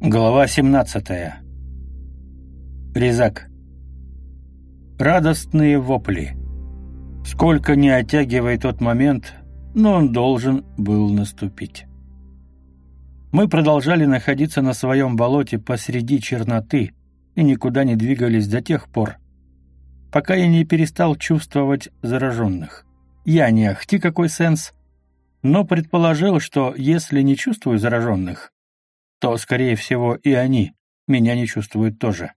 Глава 17. Резак. Радостные вопли. Сколько не оттягивает тот момент, но он должен был наступить. Мы продолжали находиться на своем болоте посреди черноты и никуда не двигались до тех пор, пока я не перестал чувствовать зараженных. Я не ахти какой сенс, но предположил, что если не чувствую зараженных, то, скорее всего, и они меня не чувствуют тоже.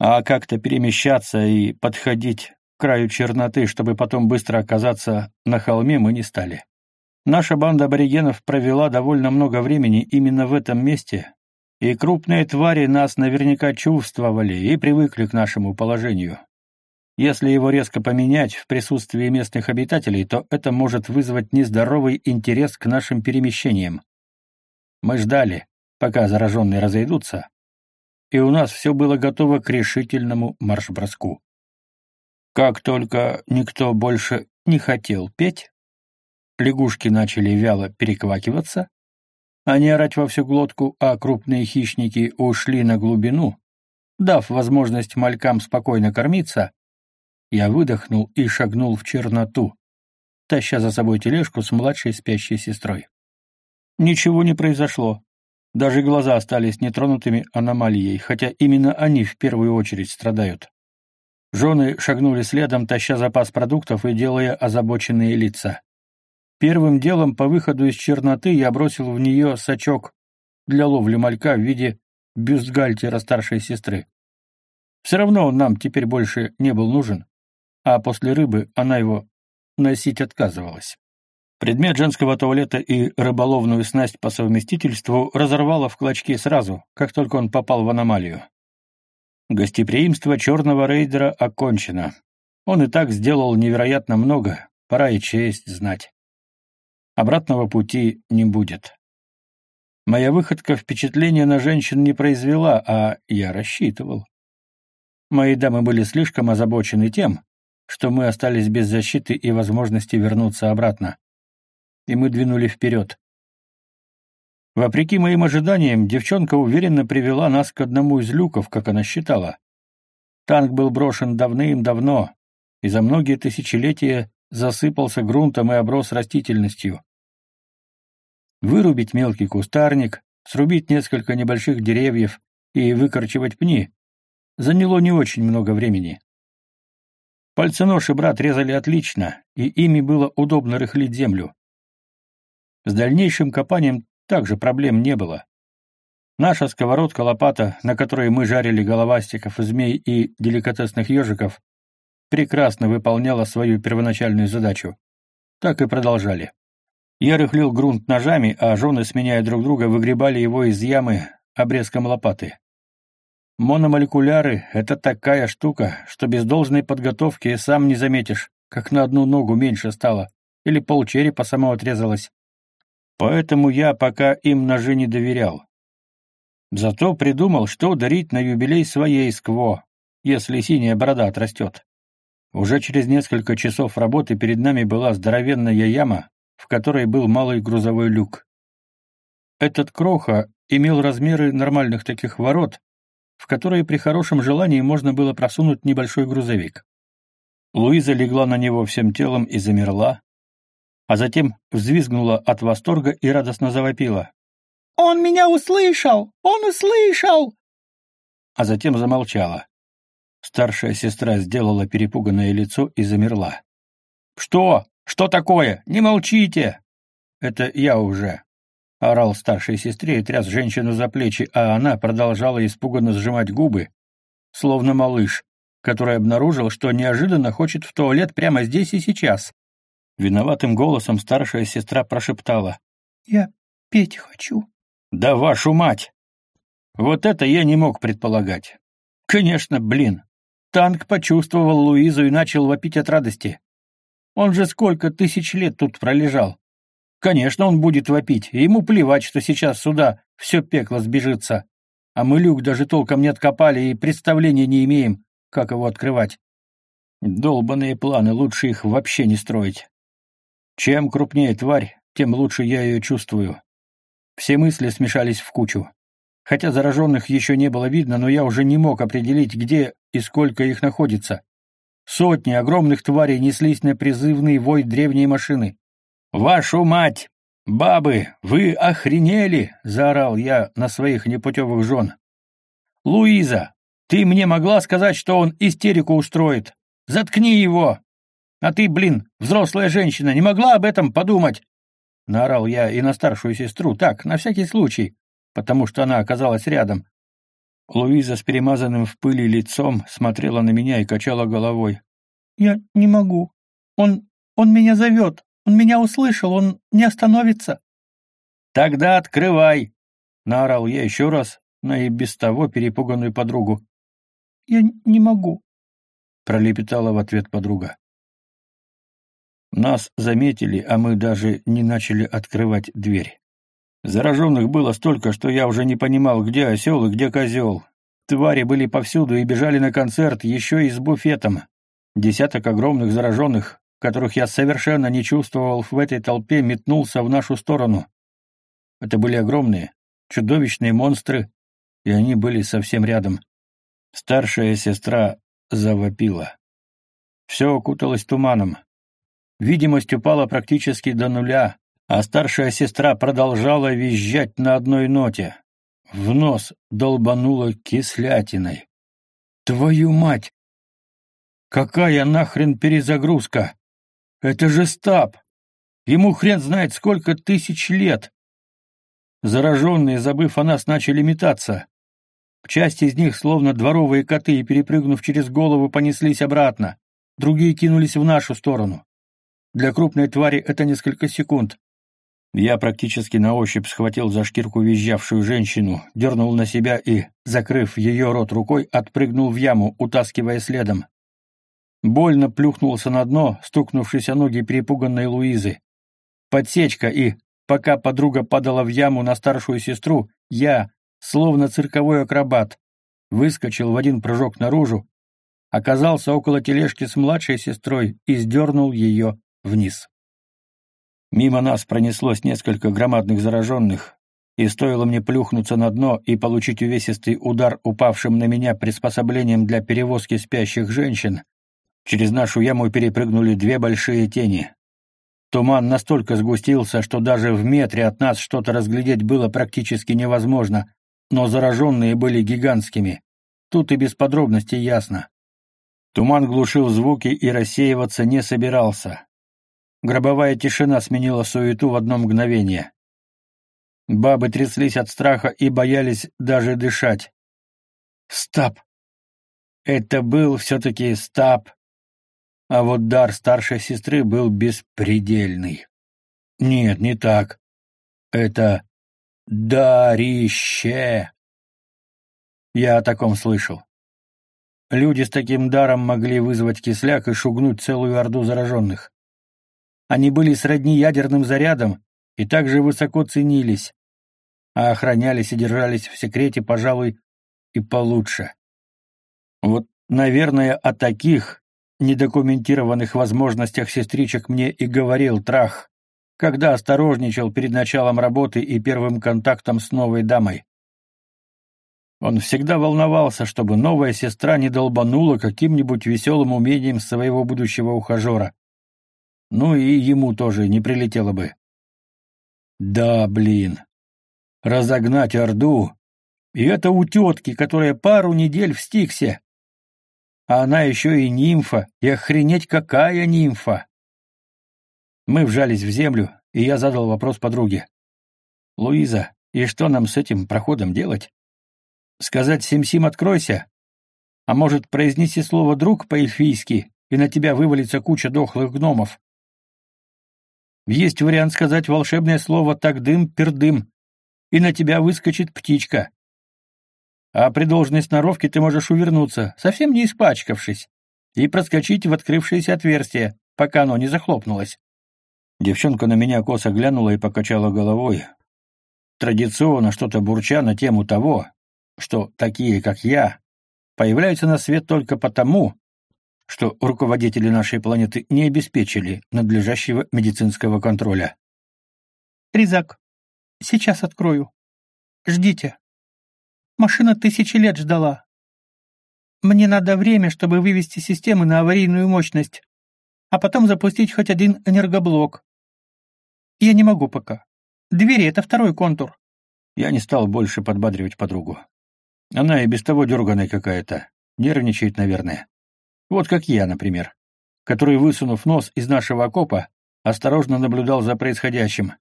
А как-то перемещаться и подходить к краю черноты, чтобы потом быстро оказаться на холме, мы не стали. Наша банда аборигенов провела довольно много времени именно в этом месте, и крупные твари нас наверняка чувствовали и привыкли к нашему положению. Если его резко поменять в присутствии местных обитателей, то это может вызвать нездоровый интерес к нашим перемещениям. Мы ждали, пока зараженные разойдутся, и у нас все было готово к решительному марш-броску. Как только никто больше не хотел петь, лягушки начали вяло переквакиваться, а не орать во всю глотку, а крупные хищники ушли на глубину, дав возможность малькам спокойно кормиться, я выдохнул и шагнул в черноту, таща за собой тележку с младшей спящей сестрой. Ничего не произошло. Даже глаза остались нетронутыми аномалией, хотя именно они в первую очередь страдают. Жены шагнули следом, таща запас продуктов и делая озабоченные лица. Первым делом по выходу из черноты я бросил в нее сачок для ловли малька в виде бюстгальтера старшей сестры. Все равно он нам теперь больше не был нужен, а после рыбы она его носить отказывалась. Предмет женского туалета и рыболовную снасть по совместительству разорвало в клочки сразу, как только он попал в аномалию. Гостеприимство черного рейдера окончено. Он и так сделал невероятно много, пора и честь знать. Обратного пути не будет. Моя выходка впечатления на женщин не произвела, а я рассчитывал. Мои дамы были слишком озабочены тем, что мы остались без защиты и возможности вернуться обратно и мы двинули вперед. Вопреки моим ожиданиям, девчонка уверенно привела нас к одному из люков, как она считала. Танк был брошен давным-давно, и за многие тысячелетия засыпался грунтом и оброс растительностью. Вырубить мелкий кустарник, срубить несколько небольших деревьев и выкорчевать пни заняло не очень много времени. Пальценож и брат резали отлично, и ими было удобно рыхлить землю. С дальнейшим копанием также проблем не было. Наша сковородка-лопата, на которой мы жарили головастиков, змей и деликатесных ежиков, прекрасно выполняла свою первоначальную задачу. Так и продолжали. Я рыхлил грунт ножами, а жены, сменяя друг друга, выгребали его из ямы обрезком лопаты. Мономолекуляры — это такая штука, что без должной подготовки сам не заметишь, как на одну ногу меньше стало, или полчерепа само отрезалось. Поэтому я пока им ножи не доверял. Зато придумал, что дарить на юбилей своей скво, если синяя борода отрастет. Уже через несколько часов работы перед нами была здоровенная яма, в которой был малый грузовой люк. Этот кроха имел размеры нормальных таких ворот, в которые при хорошем желании можно было просунуть небольшой грузовик. Луиза легла на него всем телом и замерла, а затем взвизгнула от восторга и радостно завопила. «Он меня услышал! Он услышал!» А затем замолчала. Старшая сестра сделала перепуганное лицо и замерла. «Что? Что такое? Не молчите!» «Это я уже», — орал старшей сестре и тряс женщину за плечи, а она продолжала испуганно сжимать губы, словно малыш, который обнаружил, что неожиданно хочет в туалет прямо здесь и сейчас. Виноватым голосом старшая сестра прошептала. «Я петь хочу». «Да вашу мать!» Вот это я не мог предполагать. Конечно, блин. Танк почувствовал Луизу и начал вопить от радости. Он же сколько тысяч лет тут пролежал. Конечно, он будет вопить, и ему плевать, что сейчас сюда все пекло сбежится. А мы люк даже толком не откопали и представления не имеем, как его открывать. Долбаные планы, лучше их вообще не строить. Чем крупнее тварь, тем лучше я ее чувствую. Все мысли смешались в кучу. хотя зараженных еще не было видно, но я уже не мог определить, где и сколько их находится. Сотни огромных тварей неслись на призывный вой древней машины. «Вашу мать! Бабы, вы охренели!» — заорал я на своих непутевых жен. «Луиза, ты мне могла сказать, что он истерику устроит? Заткни его! А ты, блин, взрослая женщина, не могла об этом подумать?» Наорал я и на старшую сестру, так, на всякий случай, потому что она оказалась рядом. Луиза с перемазанным в пыли лицом смотрела на меня и качала головой. «Я не могу. Он... он меня зовет. Он меня услышал. Он не остановится». «Тогда открывай!» — наорал я еще раз на и без того перепуганную подругу. «Я не могу», — пролепетала в ответ подруга. Нас заметили, а мы даже не начали открывать дверь. Зараженных было столько, что я уже не понимал, где осел и где козел. Твари были повсюду и бежали на концерт, еще и с буфетом. Десяток огромных зараженных, которых я совершенно не чувствовал в этой толпе, метнулся в нашу сторону. Это были огромные, чудовищные монстры, и они были совсем рядом. Старшая сестра завопила. Все окуталось туманом. Видимость упала практически до нуля, а старшая сестра продолжала визжать на одной ноте. В нос долбануло кислятиной. «Твою мать! Какая нахрен перезагрузка? Это же стаб! Ему хрен знает сколько тысяч лет!» Зараженные, забыв о нас, начали метаться. Часть из них, словно дворовые коты, перепрыгнув через голову, понеслись обратно. Другие кинулись в нашу сторону. Для крупной твари это несколько секунд, я практически на ощупь схватил за шкирку визжавшую женщину, дернул на себя и, закрыв ее рот рукой, отпрыгнул в яму, утаскивая следом. Больно плюхнулся на дно, стукнувшись о ноги перепуганной Луизы. Подсечка и, пока подруга падала в яму на старшую сестру, я, словно цирковой акробат, выскочил в один прыжок наружу, оказался около тележки с младшей сестрой и сдернул ее вниз. Мимо нас пронеслось несколько громадных зараженных, и стоило мне плюхнуться на дно и получить увесистый удар упавшим на меня приспособлением для перевозки спящих женщин, через нашу яму перепрыгнули две большие тени. Туман настолько сгустился, что даже в метре от нас что-то разглядеть было практически невозможно, но зараженные были гигантскими. Тут и без подробностей ясно. Туман глушил звуки и рассеиваться не собирался. Гробовая тишина сменила суету в одно мгновение. Бабы тряслись от страха и боялись даже дышать. Стаб! Это был все-таки стаб. А вот дар старшей сестры был беспредельный. Нет, не так. Это дарище. Я о таком слышал. Люди с таким даром могли вызвать кисляк и шугнуть целую орду зараженных. Они были сродни ядерным зарядам и также высоко ценились, а охранялись и держались в секрете, пожалуй, и получше. Вот, наверное, о таких недокументированных возможностях сестричек мне и говорил Трах, когда осторожничал перед началом работы и первым контактом с новой дамой. Он всегда волновался, чтобы новая сестра не долбанула каким-нибудь веселым умением своего будущего ухажера. Ну и ему тоже не прилетело бы. Да, блин. Разогнать Орду. И это у тетки, которая пару недель в Стиксе. А она еще и нимфа, и охренеть какая нимфа. Мы вжались в землю, и я задал вопрос подруге. «Луиза, и что нам с этим проходом делать? Сказать «Сим-Сим, откройся»? А может, произнести слово «друг» по-эльфийски, и на тебя вывалится куча дохлых гномов? Есть вариант сказать волшебное слово «тагдым-пердым», и на тебя выскочит птичка. А при должной сноровке ты можешь увернуться, совсем не испачкавшись, и проскочить в открывшееся отверстие, пока оно не захлопнулось. Девчонка на меня косо глянула и покачала головой. Традиционно что-то бурча на тему того, что такие, как я, появляются на свет только потому, что руководители нашей планеты не обеспечили надлежащего медицинского контроля. «Ризак, сейчас открою. Ждите». Машина тысячи лет ждала. Мне надо время, чтобы вывести системы на аварийную мощность, а потом запустить хоть один энергоблок. Я не могу пока. Двери — это второй контур. Я не стал больше подбадривать подругу. Она и без того дерганая какая-то. Нервничает, наверное. Вот как я, например, который, высунув нос из нашего окопа, осторожно наблюдал за происходящим.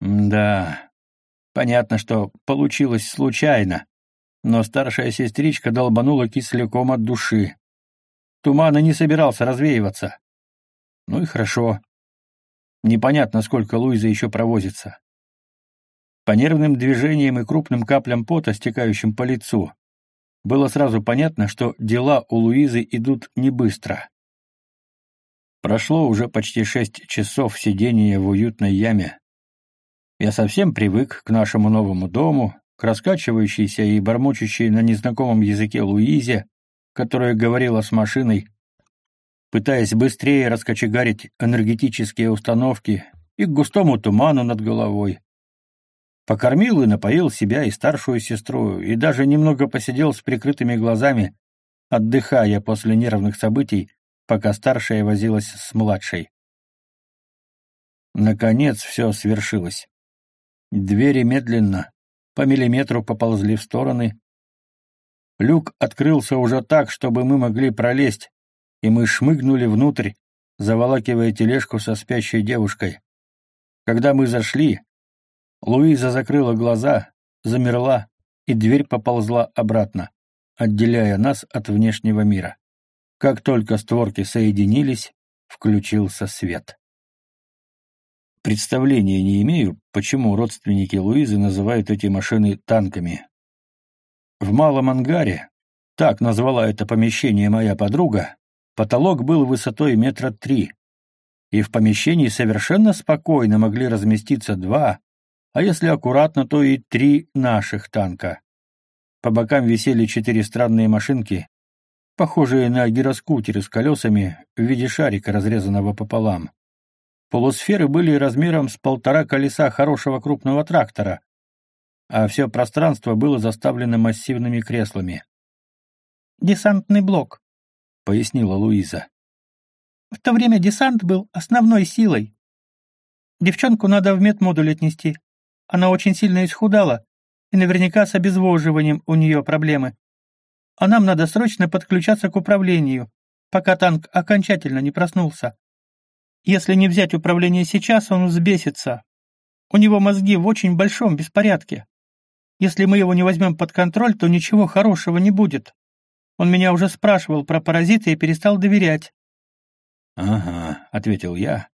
да, понятно, что получилось случайно, но старшая сестричка долбанула кисляком от души. Туман и не собирался развеиваться. Ну и хорошо. Непонятно, сколько Луиза еще провозится. По нервным движениям и крупным каплям пота, стекающим по лицу, было сразу понятно, что дела у Луизы идут не быстро. Прошло уже почти шесть часов сидения в уютной яме. Я совсем привык к нашему новому дому, к раскачивающейся и бормочущей на незнакомом языке Луизе, которая говорила с машиной, пытаясь быстрее раскочегарить энергетические установки и к густому туману над головой. Покормил и напоил себя и старшую сестру, и даже немного посидел с прикрытыми глазами, отдыхая после нервных событий, пока старшая возилась с младшей. Наконец все свершилось. Двери медленно, по миллиметру поползли в стороны. Люк открылся уже так, чтобы мы могли пролезть, и мы шмыгнули внутрь, заволакивая тележку со спящей девушкой. Когда мы зашли, Луиза закрыла глаза, замерла, и дверь поползла обратно, отделяя нас от внешнего мира. Как только створки соединились, включился свет. Представления не имею, почему родственники Луизы называют эти машины танками. В малом ангаре, так назвала это помещение моя подруга, потолок был высотой метра три, и в помещении совершенно спокойно могли разместиться два, а если аккуратно, то и три наших танка. По бокам висели четыре странные машинки, похожие на гироскутеры с колесами в виде шарика, разрезанного пополам. Полусферы были размером с полтора колеса хорошего крупного трактора, а все пространство было заставлено массивными креслами. «Десантный блок», — пояснила Луиза. «В то время десант был основной силой. Девчонку надо в медмодуль отнести. Она очень сильно исхудала, и наверняка с обезвоживанием у нее проблемы. А нам надо срочно подключаться к управлению, пока танк окончательно не проснулся. Если не взять управление сейчас, он взбесится. У него мозги в очень большом беспорядке. Если мы его не возьмем под контроль, то ничего хорошего не будет. Он меня уже спрашивал про паразиты и перестал доверять. «Ага», — ответил я,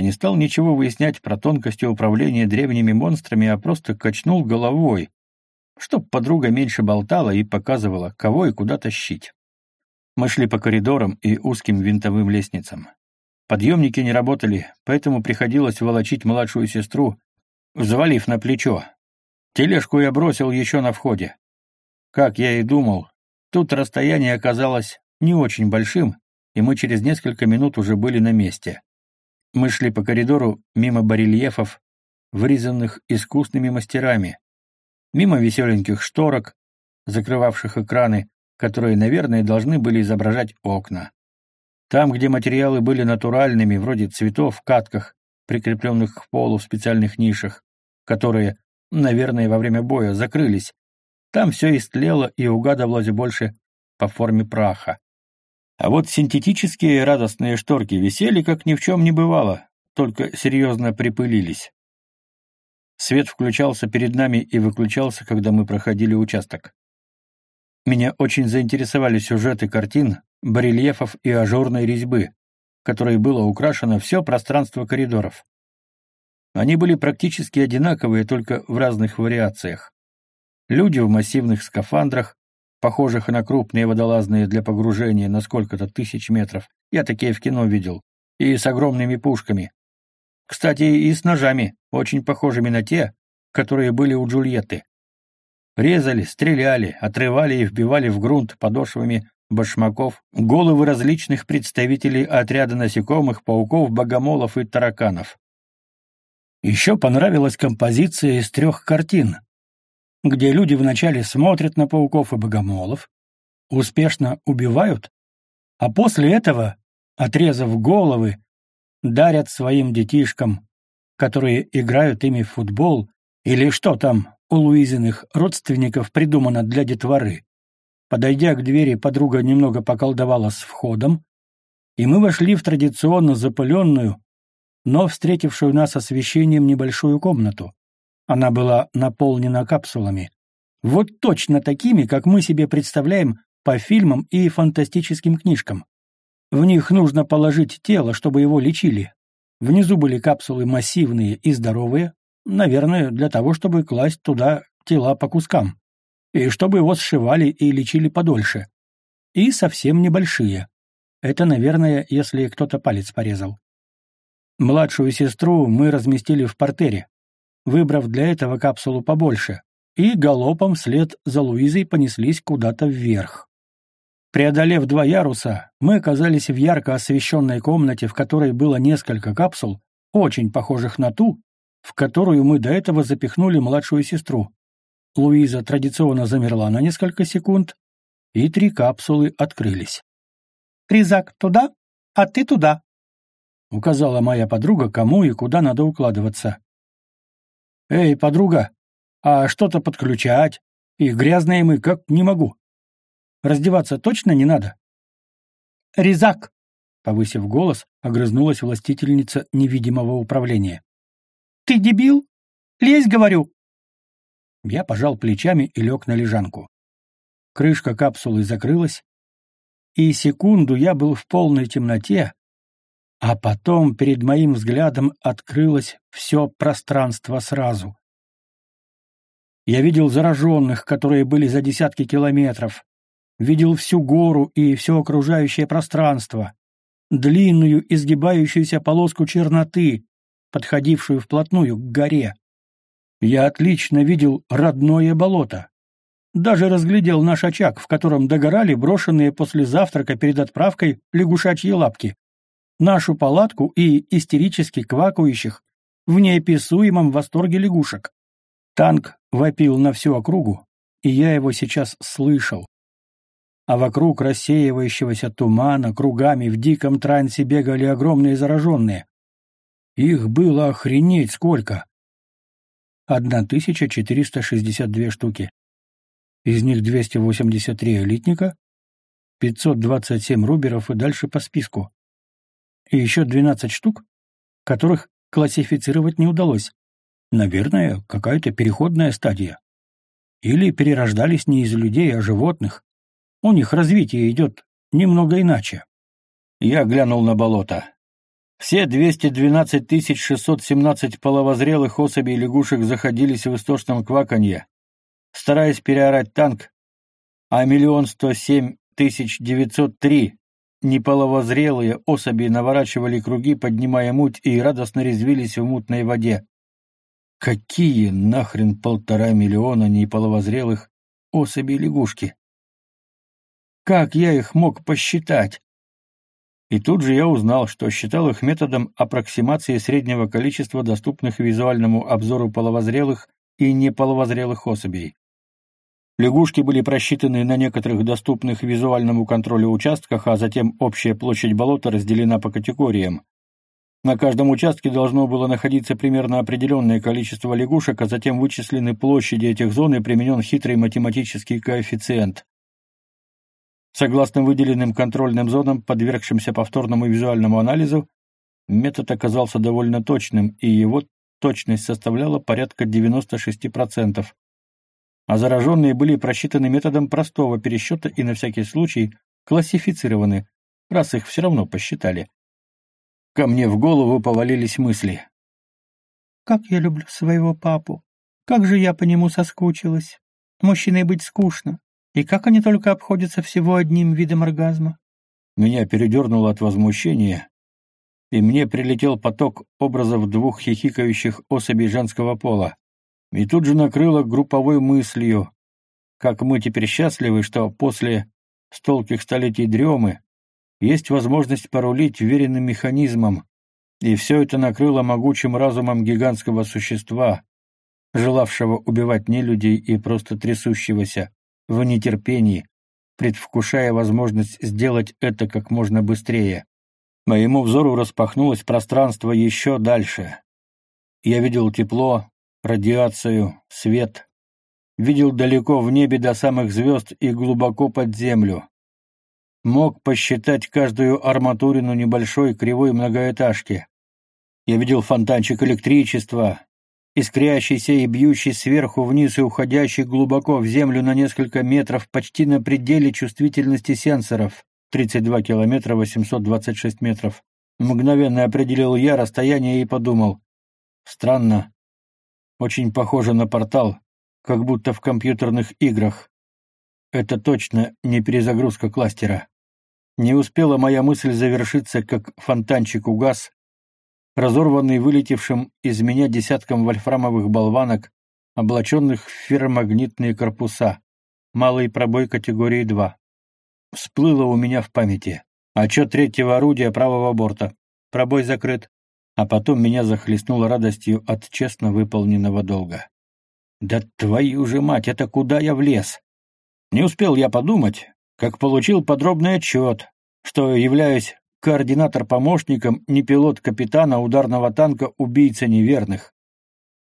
и не стал ничего выяснять про тонкости управления древними монстрами, а просто качнул головой, чтоб подруга меньше болтала и показывала, кого и куда тащить. Мы шли по коридорам и узким винтовым лестницам. Подъемники не работали, поэтому приходилось волочить младшую сестру, взвалив на плечо. Тележку я бросил еще на входе. Как я и думал, тут расстояние оказалось не очень большим, и мы через несколько минут уже были на месте. Мы шли по коридору мимо барельефов, вырезанных искусными мастерами, мимо веселеньких шторок, закрывавших экраны, которые, наверное, должны были изображать окна. Там, где материалы были натуральными, вроде цветов в катках, прикрепленных к полу в специальных нишах, которые, наверное, во время боя закрылись, там все истлело и угадывалось больше по форме праха. А вот синтетические радостные шторки висели, как ни в чем не бывало, только серьезно припылились. Свет включался перед нами и выключался, когда мы проходили участок. Меня очень заинтересовали сюжеты картин, барельефов и ажурной резьбы, которой было украшено все пространство коридоров. Они были практически одинаковые, только в разных вариациях. Люди в массивных скафандрах, похожих на крупные водолазные для погружения на сколько-то тысяч метров, я такие в кино видел, и с огромными пушками. Кстати, и с ножами, очень похожими на те, которые были у Джульетты. Резали, стреляли, отрывали и вбивали в грунт подошвами башмаков, головы различных представителей отряда насекомых, пауков, богомолов и тараканов. Еще понравилась композиция из трех картин. Где люди вначале смотрят на пауков и богомолов, успешно убивают, а после этого, отрезав головы, дарят своим детишкам, которые играют ими в футбол или что там у Луизиных родственников придумано для детворы. Подойдя к двери, подруга немного поколдовала с входом, и мы вошли в традиционно запыленную, но встретившую нас освещением небольшую комнату. Она была наполнена капсулами. Вот точно такими, как мы себе представляем по фильмам и фантастическим книжкам. В них нужно положить тело, чтобы его лечили. Внизу были капсулы массивные и здоровые, наверное, для того, чтобы класть туда тела по кускам и чтобы его сшивали и лечили подольше. И совсем небольшие. Это, наверное, если кто-то палец порезал. Младшую сестру мы разместили в портере, выбрав для этого капсулу побольше, и галопом вслед за Луизой понеслись куда-то вверх. Преодолев два яруса, мы оказались в ярко освещенной комнате, в которой было несколько капсул, очень похожих на ту, в которую мы до этого запихнули младшую сестру. Луиза традиционно замерла на несколько секунд, и три капсулы открылись. «Ризак туда, а ты туда», — указала моя подруга, кому и куда надо укладываться. «Эй, подруга, а что-то подключать? И грязные мы как не могу. Раздеваться точно не надо?» «Ризак!» — повысив голос, огрызнулась властительница невидимого управления. «Ты дебил? Лезь, говорю!» Я пожал плечами и лег на лежанку. Крышка капсулы закрылась, и секунду я был в полной темноте, а потом перед моим взглядом открылось все пространство сразу. Я видел зараженных, которые были за десятки километров, видел всю гору и все окружающее пространство, длинную изгибающуюся полоску черноты, подходившую вплотную к горе. Я отлично видел родное болото. Даже разглядел наш очаг, в котором догорали брошенные после завтрака перед отправкой лягушачьи лапки. Нашу палатку и истерически квакающих в неописуемом восторге лягушек. Танк вопил на всю округу, и я его сейчас слышал. А вокруг рассеивающегося тумана кругами в диком трансе бегали огромные зараженные. Их было охренеть сколько! 1462 штуки. Из них 283 элитника, 527 руберов и дальше по списку. И еще 12 штук, которых классифицировать не удалось. Наверное, какая-то переходная стадия. Или перерождались не из людей, а животных. У них развитие идет немного иначе. Я глянул на болото. Все 212 617 половозрелых особей лягушек заходились в истошном кваканье, стараясь переорать танк, а миллион сто семь тысяч девятьсот три неполовозрелые особи наворачивали круги, поднимая муть, и радостно резвились в мутной воде. Какие нахрен полтора миллиона неполовозрелых особей лягушки? Как я их мог посчитать? И тут же я узнал, что считал их методом аппроксимации среднего количества доступных визуальному обзору половозрелых и неполовозрелых особей. Лягушки были просчитаны на некоторых доступных визуальному контролю участках, а затем общая площадь болота разделена по категориям. На каждом участке должно было находиться примерно определенное количество лягушек, а затем вычислены площади этих зон и применен хитрый математический коэффициент. Согласно выделенным контрольным зонам, подвергшимся повторному визуальному анализу, метод оказался довольно точным, и его точность составляла порядка 96%. А зараженные были просчитаны методом простого пересчета и на всякий случай классифицированы, раз их все равно посчитали. Ко мне в голову повалились мысли. «Как я люблю своего папу! Как же я по нему соскучилась! Мужчиной быть скучно! И как они только обходятся всего одним видом оргазма? Меня передернуло от возмущения, и мне прилетел поток образов двух хихикающих особей женского пола. И тут же накрыло групповой мыслью, как мы теперь счастливы, что после стольких столетий дремы есть возможность порулить веренным механизмом, и все это накрыло могучим разумом гигантского существа, желавшего убивать нелюдей и просто трясущегося в нетерпении, предвкушая возможность сделать это как можно быстрее. Моему взору распахнулось пространство еще дальше. Я видел тепло, радиацию, свет. Видел далеко в небе до самых звезд и глубоко под землю. Мог посчитать каждую арматурину небольшой кривой многоэтажки. Я видел фонтанчик электричества, искрящийся и бьющий сверху вниз и уходящий глубоко в землю на несколько метров почти на пределе чувствительности сенсоров. 32 километра 826 метров. Мгновенно определил я расстояние и подумал. Странно. Очень похоже на портал, как будто в компьютерных играх. Это точно не перезагрузка кластера. Не успела моя мысль завершиться, как фонтанчик угас, разорванный вылетевшим из меня десятком вольфрамовых болванок, облаченных в ферромагнитные корпуса, малый пробой категории 2 всплыло у меня в памяти. Отчет третьего орудия правого борта. Пробой закрыт. А потом меня захлестнуло радостью от честно выполненного долга. Да твою же мать, это куда я влез? Не успел я подумать, как получил подробный отчет, что являюсь координатор-помощником, не пилот капитана ударного танка «Убийца неверных».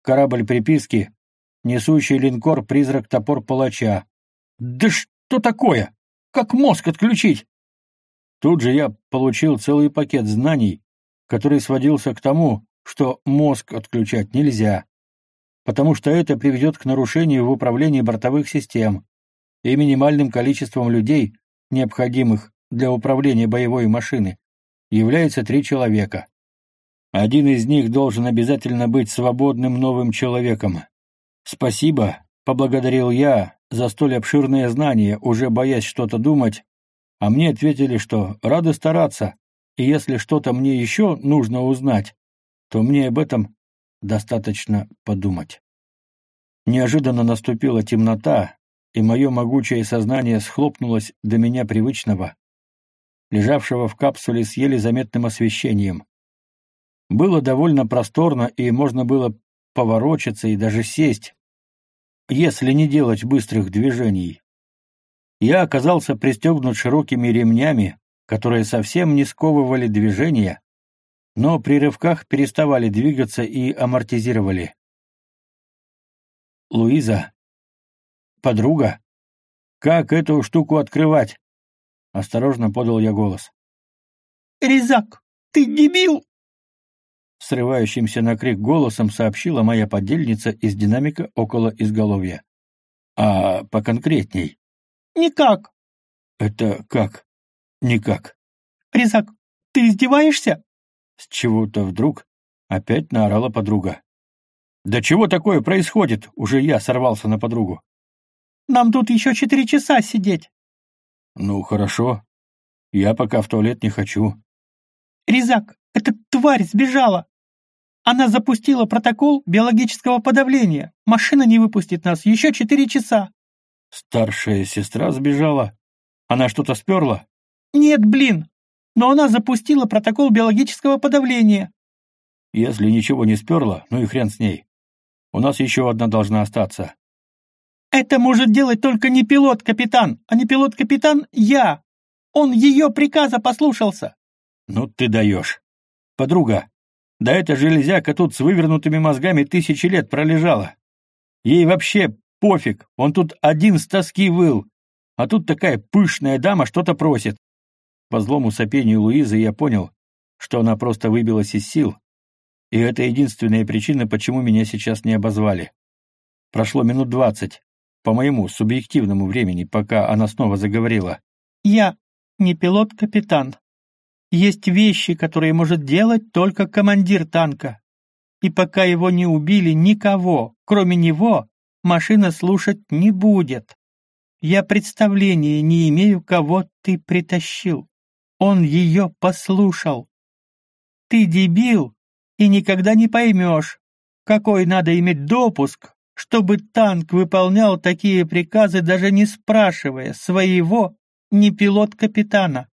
Корабль приписки, несущий линкор «Призрак топор палача». Да что такое? Как мозг отключить? Тут же я получил целый пакет знаний, который сводился к тому, что мозг отключать нельзя, потому что это приведет к нарушению в управлении бортовых систем и минимальным количеством людей, необходимых для управления боевой машины, является три человека. Один из них должен обязательно быть свободным новым человеком. Спасибо, поблагодарил я, за столь обширные знания, уже боясь что-то думать, а мне ответили, что рады стараться, и если что-то мне еще нужно узнать, то мне об этом достаточно подумать. Неожиданно наступила темнота, и мое могучее сознание схлопнулось до меня привычного, лежавшего в капсуле с еле заметным освещением. Было довольно просторно, и можно было поворочиться и даже сесть, если не делать быстрых движений. Я оказался пристегнут широкими ремнями, которые совсем не сковывали движения, но при рывках переставали двигаться и амортизировали. «Луиза? Подруга? Как эту штуку открывать?» Осторожно подал я голос. «Резак, ты дебил!» срывающимся на крик голосом сообщила моя подельница из динамика около изголовья. А поконкретней? Никак. Это как? Никак. Резак, ты издеваешься? С чего-то вдруг опять наорала подруга. Да чего такое происходит? Уже я сорвался на подругу. Нам тут еще четыре часа сидеть. Ну, хорошо. Я пока в туалет не хочу. Резак, эта тварь сбежала. Она запустила протокол биологического подавления. Машина не выпустит нас еще четыре часа. Старшая сестра сбежала. Она что-то сперла? Нет, блин. Но она запустила протокол биологического подавления. Если ничего не сперла, ну и хрен с ней. У нас еще одна должна остаться. Это может делать только не пилот-капитан, а не пилот-капитан я. Он ее приказа послушался. Ну ты даешь. Подруга, да эта железяка тут с вывернутыми мозгами тысячи лет пролежала. Ей вообще пофиг, он тут один с тоски выл. А тут такая пышная дама что-то просит. По злому сопению Луизы я понял, что она просто выбилась из сил, и это единственная причина, почему меня сейчас не обозвали. Прошло минут двадцать, по моему субъективному времени, пока она снова заговорила. «Я не пилот-капитан. Есть вещи, которые может делать только командир танка. И пока его не убили никого, кроме него, машина слушать не будет. Я представления не имею, кого ты притащил. Он ее послушал. Ты дебил и никогда не поймешь, какой надо иметь допуск, чтобы танк выполнял такие приказы, даже не спрашивая своего не пилот-капитана.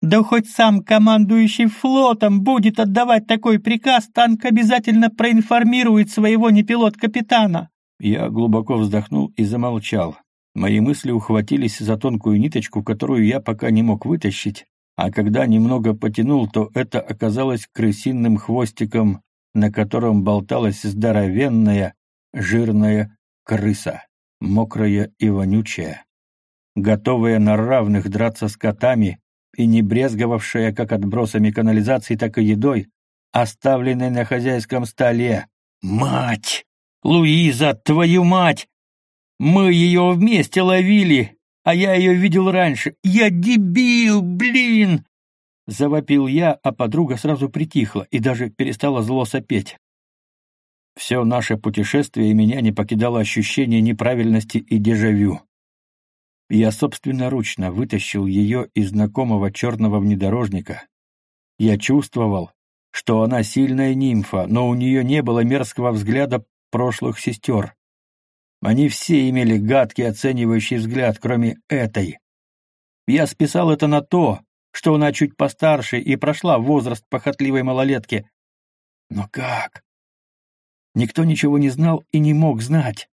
Да хоть сам командующий флотом будет отдавать такой приказ, танк обязательно проинформирует своего непилот-капитана. Я глубоко вздохнул и замолчал. Мои мысли ухватились за тонкую ниточку, которую я пока не мог вытащить, а когда немного потянул, то это оказалось крысиным хвостиком, на котором болталась здоровенная, жирная крыса, мокрая и вонючая, готовая на равных драться с котами и не брезговавшая как отбросами канализации, так и едой, оставленной на хозяйском столе. «Мать!» «Луиза, твою мать! Мы ее вместе ловили, а я ее видел раньше. Я дебил, блин!» Завопил я, а подруга сразу притихла и даже перестала зло сопеть. Все наше путешествие меня не покидало ощущение неправильности и дежавю. Я собственноручно вытащил ее из знакомого черного внедорожника. Я чувствовал, что она сильная нимфа, но у нее не было мерзкого взгляда прошлых сестер. Они все имели гадкий оценивающий взгляд, кроме этой. Я списал это на то, что она чуть постарше и прошла возраст похотливой малолетки. Но как? Никто ничего не знал и не мог знать.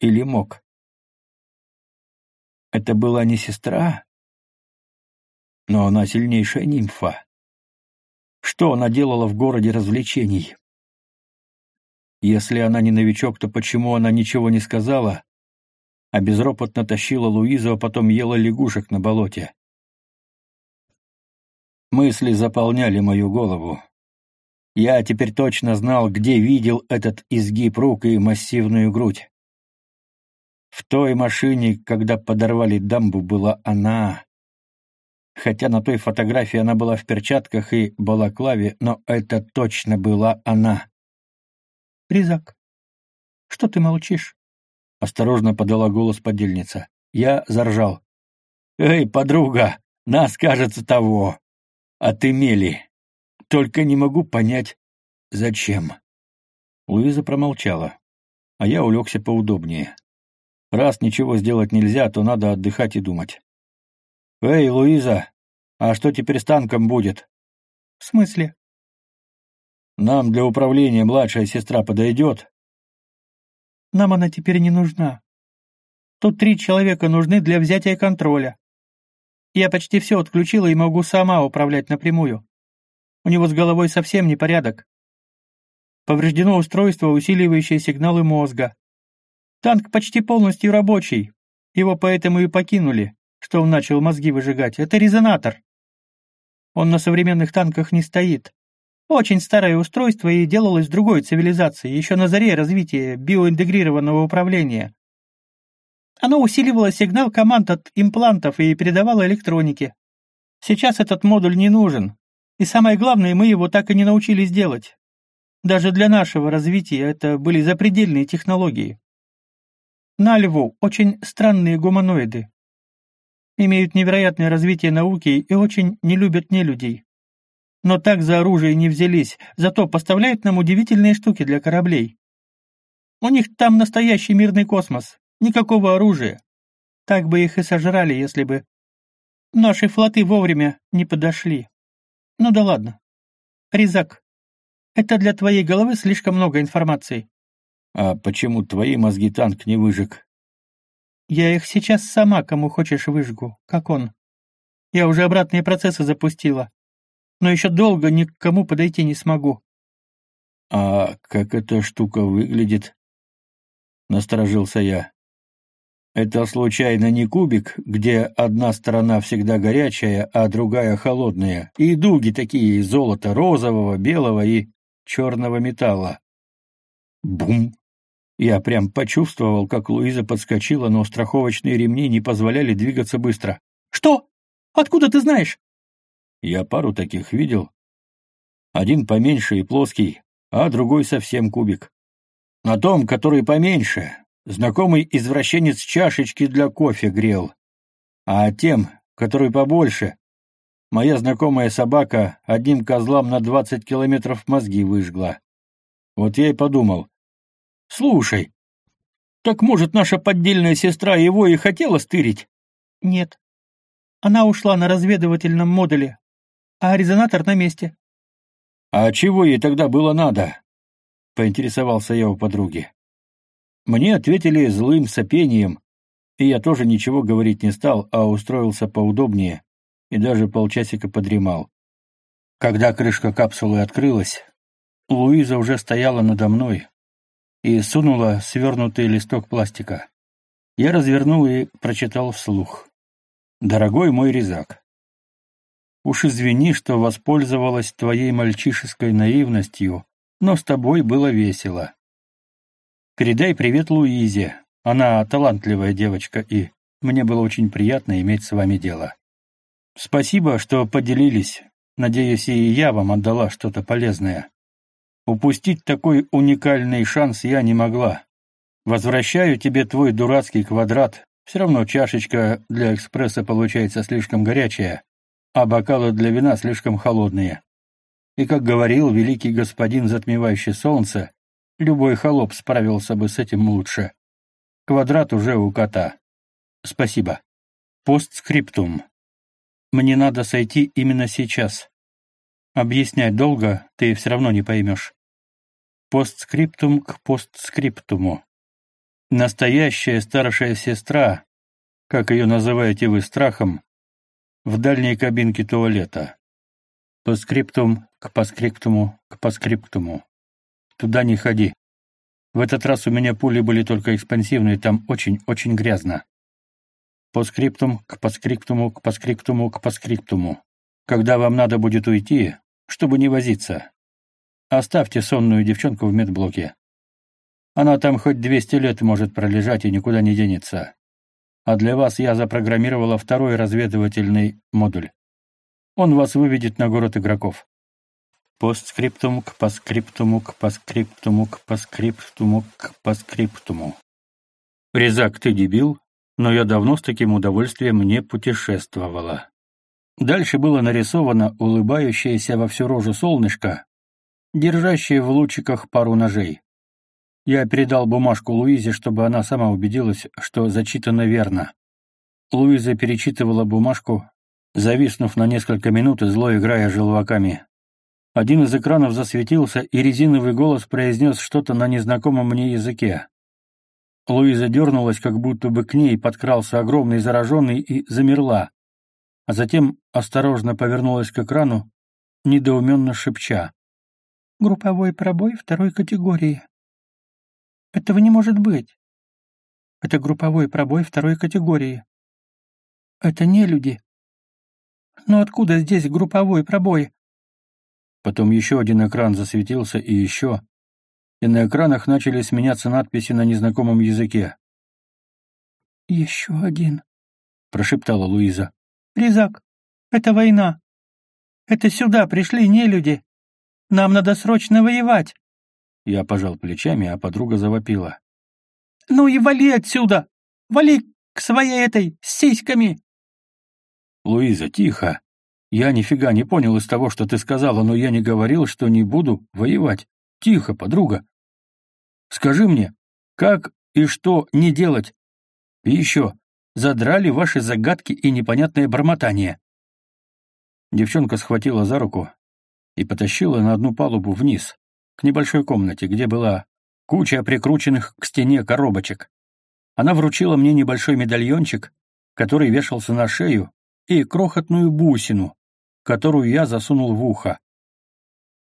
Или мог? Это была не сестра, но она сильнейшая нимфа. Что она делала в городе развлечений? Если она не новичок, то почему она ничего не сказала, а безропотно тащила Луизу, а потом ела лягушек на болоте? Мысли заполняли мою голову. Я теперь точно знал, где видел этот изгиб рук и массивную грудь. В той машине, когда подорвали дамбу, была она. Хотя на той фотографии она была в перчатках и балаклаве, но это точно была она. Ризак, что ты молчишь? Осторожно подала голос подельница. Я заржал. Эй, подруга, нас, кажется, того. Отымели. Только не могу понять, зачем. Луиза промолчала, а я улегся поудобнее. Раз ничего сделать нельзя, то надо отдыхать и думать. «Эй, Луиза, а что теперь с танком будет?» «В смысле?» Нам для управления младшая сестра подойдет?» «Нам она теперь не нужна. Тут три человека нужны для взятия контроля. Я почти все отключила и могу сама управлять напрямую. У него с головой совсем непорядок. Повреждено устройство, усиливающее сигналы мозга. Танк почти полностью рабочий. Его поэтому и покинули, что он начал мозги выжигать. Это резонатор. Он на современных танках не стоит. Очень старое устройство и делалось в другой цивилизации, еще на заре развития биоинтегрированного управления. Оно усиливало сигнал команд от имплантов и передавало электронике. Сейчас этот модуль не нужен. И самое главное, мы его так и не научились делать. Даже для нашего развития это были запредельные технологии. На Льву очень странные гуманоиды. Имеют невероятное развитие науки и очень не любят нелюдей но так за оружие не взялись, зато поставляют нам удивительные штуки для кораблей. У них там настоящий мирный космос, никакого оружия. Так бы их и сожрали, если бы наши флоты вовремя не подошли. Ну да ладно. Резак, это для твоей головы слишком много информации. А почему твои мозги танк не выжег? Я их сейчас сама кому хочешь выжгу, как он. Я уже обратные процессы запустила но еще долго ни к кому подойти не смогу. «А как эта штука выглядит?» — насторожился я. «Это случайно не кубик, где одна сторона всегда горячая, а другая холодная, и дуги такие из золота розового, белого и черного металла?» Бум! Я прям почувствовал, как Луиза подскочила, но страховочные ремни не позволяли двигаться быстро. «Что? Откуда ты знаешь?» Я пару таких видел. Один поменьше и плоский, а другой совсем кубик. На том, который поменьше, знакомый извращенец чашечки для кофе грел. А тем, который побольше, моя знакомая собака одним козлам на двадцать километров мозги выжгла. Вот я и подумал. Слушай, так может наша поддельная сестра его и хотела стырить? Нет. Она ушла на разведывательном модуле, а резонатор на месте. «А чего ей тогда было надо?» — поинтересовался я у подруги. Мне ответили злым сопением, и я тоже ничего говорить не стал, а устроился поудобнее и даже полчасика подремал. Когда крышка капсулы открылась, Луиза уже стояла надо мной и сунула свернутый листок пластика. Я развернул и прочитал вслух. «Дорогой мой резак, уж извини, что воспользовалась твоей мальчишеской наивностью, но с тобой было весело. Передай привет Луизе, она талантливая девочка, и мне было очень приятно иметь с вами дело. Спасибо, что поделились, надеюсь, и я вам отдала что-то полезное. Упустить такой уникальный шанс я не могла. Возвращаю тебе твой дурацкий квадрат. Все равно чашечка для экспресса получается слишком горячая, а бокалы для вина слишком холодные. И, как говорил великий господин, затмевающий солнце, любой холоп справился бы с этим лучше. Квадрат уже у кота. Спасибо. Постскриптум. Мне надо сойти именно сейчас. Объяснять долго ты все равно не поймешь. Постскриптум к постскриптуму. Настоящая старшая сестра, как ее называете вы страхом, в дальней кабинке туалета. По скриптум к поскриптуму к поскриптуму. Туда не ходи. В этот раз у меня пули были только экспансивные, там очень-очень грязно. По скриптум к поскриптуму к поскриптуму к поскриптуму. Когда вам надо будет уйти, чтобы не возиться, оставьте сонную девчонку в медблоке. Она там хоть 200 лет может пролежать и никуда не денется. А для вас я запрограммировала второй разведывательный модуль. Он вас выведет на город игроков. Постскриптум к постскриптуму к постскриптуму к постскриптуму к постскриптуму. Резак, ты дебил, но я давно с таким удовольствием не путешествовала. Дальше было нарисовано улыбающееся во всю рожу солнышко, держащее в лучиках пару ножей. Я передал бумажку Луизе, чтобы она сама убедилась, что зачитано верно. Луиза перечитывала бумажку, зависнув на несколько минут и зло играя желваками. Один из экранов засветился, и резиновый голос произнес что-то на незнакомом мне языке. Луиза дернулась, как будто бы к ней подкрался огромный зараженный и замерла, а затем осторожно повернулась к экрану, недоуменно шепча. «Групповой пробой второй категории. Этого не может быть. Это групповой пробой второй категории. Это не люди. Но откуда здесь групповой пробой? Потом еще один экран засветился и еще. И на экранах начали сменяться надписи на незнакомом языке. «Еще один», — прошептала Луиза. «Резак, это война. Это сюда пришли не люди. Нам надо срочно воевать». Я пожал плечами, а подруга завопила. «Ну и вали отсюда! Вали к своей этой с сиськами!» «Луиза, тихо! Я нифига не понял из того, что ты сказала, но я не говорил, что не буду воевать. Тихо, подруга! Скажи мне, как и что не делать? И еще, задрали ваши загадки и непонятное бормотание!» Девчонка схватила за руку и потащила на одну палубу вниз, к небольшой комнате, где была куча прикрученных к стене коробочек. Она вручила мне небольшой медальончик, который вешался на шею, и крохотную бусину, которую я засунул в ухо.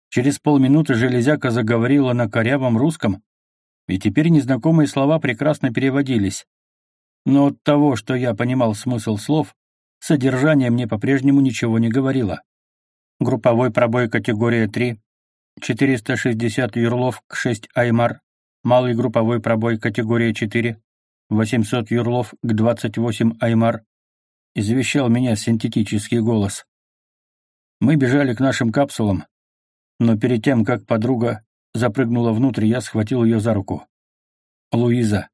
Через полминуты железяка заговорила на корявом русском, и теперь незнакомые слова прекрасно переводились. Но от того, что я понимал смысл слов, содержание мне по-прежнему ничего не говорило. Групповой пробой категория 3, 460 юрлов к 6 аймар, малый групповой пробой категория 4, 800 юрлов к 28 аймар, извещал меня синтетический голос. Мы бежали к нашим капсулам, но перед тем, как подруга запрыгнула внутрь, я схватил ее за руку. «Луиза,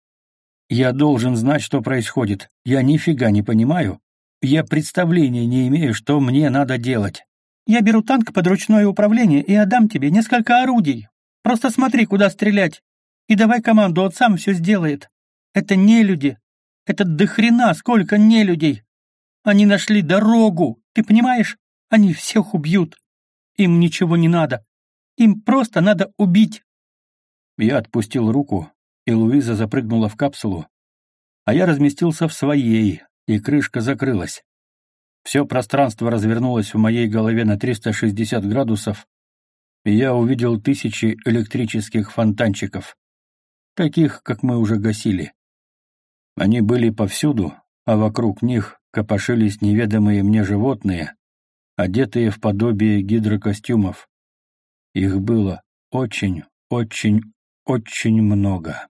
я должен знать, что происходит. Я нифига не понимаю. Я представления не имею, что мне надо делать». Я беру танк под ручное управление и отдам тебе несколько орудий. Просто смотри, куда стрелять. И давай команду, он сам все сделает. Это не люди. Это дохрена сколько не людей. Они нашли дорогу, ты понимаешь? Они всех убьют. Им ничего не надо. Им просто надо убить. Я отпустил руку, и Луиза запрыгнула в капсулу, а я разместился в своей, и крышка закрылась. Все пространство развернулось в моей голове на 360 градусов, и я увидел тысячи электрических фонтанчиков, таких, как мы уже гасили. Они были повсюду, а вокруг них копошились неведомые мне животные, одетые в подобие гидрокостюмов. Их было очень, очень, очень много.